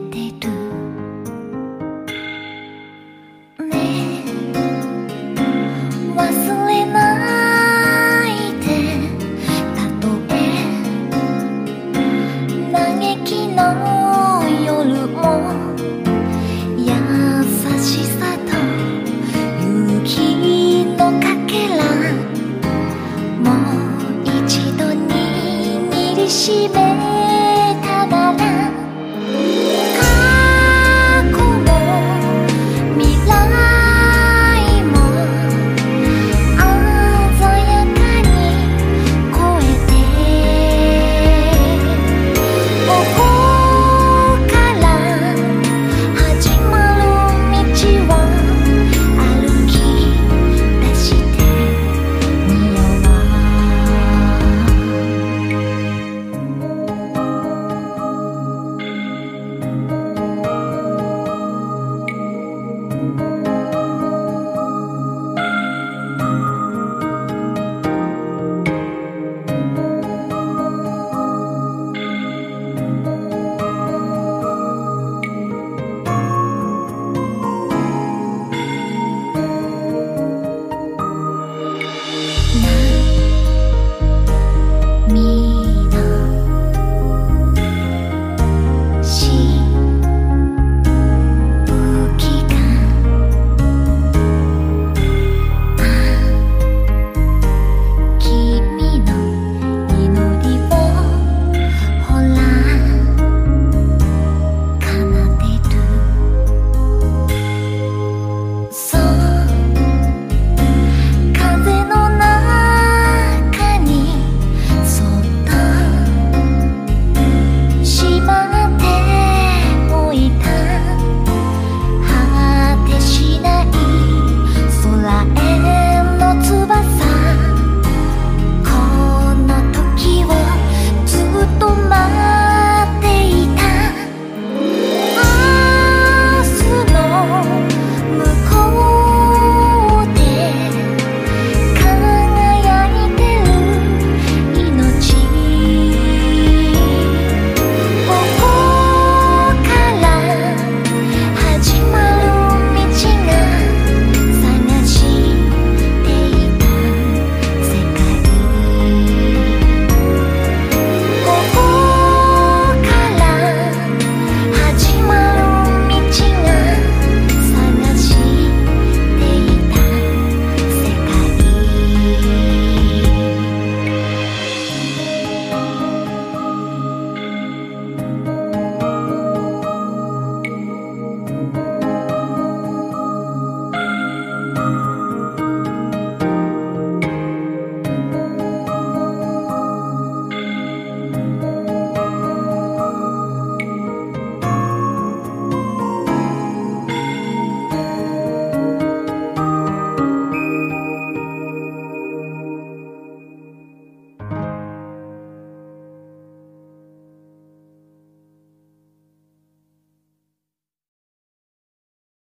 ねえ。忘れないで。たとえ嘆きのよるをやさしさと勇きのかけらもういちどにぎりしめ